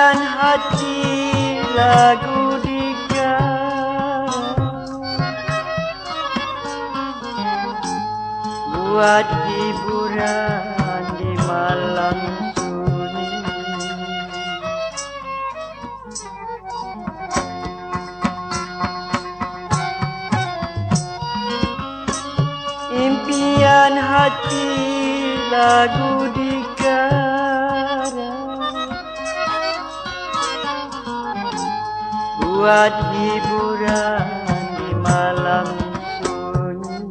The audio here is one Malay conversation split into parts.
hati lagu dika Buat hiburan di malam sunyi. Impian hati lagu dikara Buat hiburan di malam sunyi.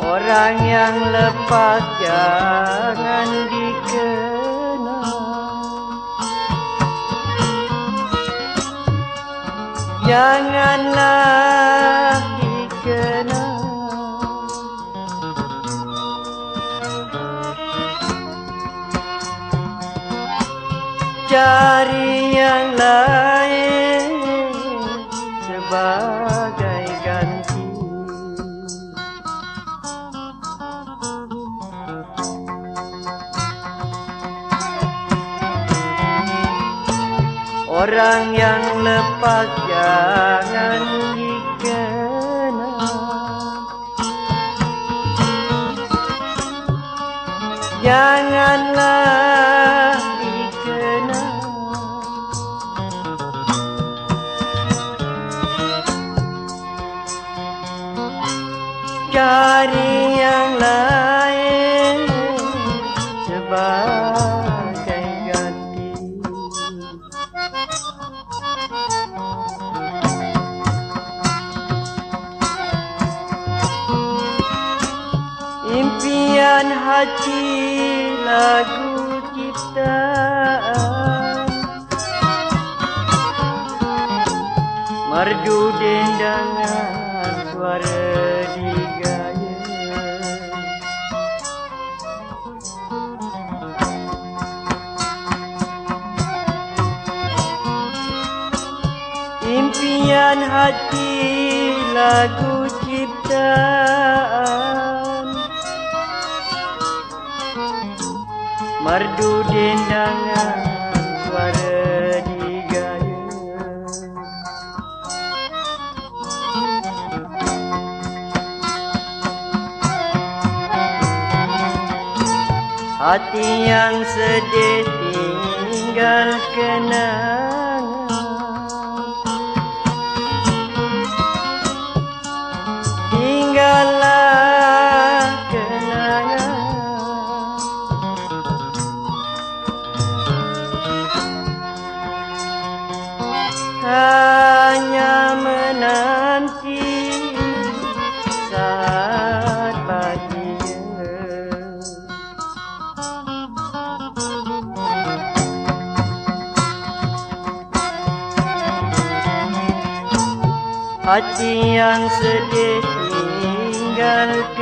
Orang yang lepas jangan dikenal. Janganlah Cari yang lain sebagai ganti. Orang yang lepas jangan dikenal. Janganlah Cari yang lain. Sebagai ganti. Impian hati lagu ciptaan Merdu dendangan suara digaya Impian hati lagu ciptaan. Merdu dendangan suara digaya Hati yang sedih tinggal kenangan Hati yang sedih tinggal kenal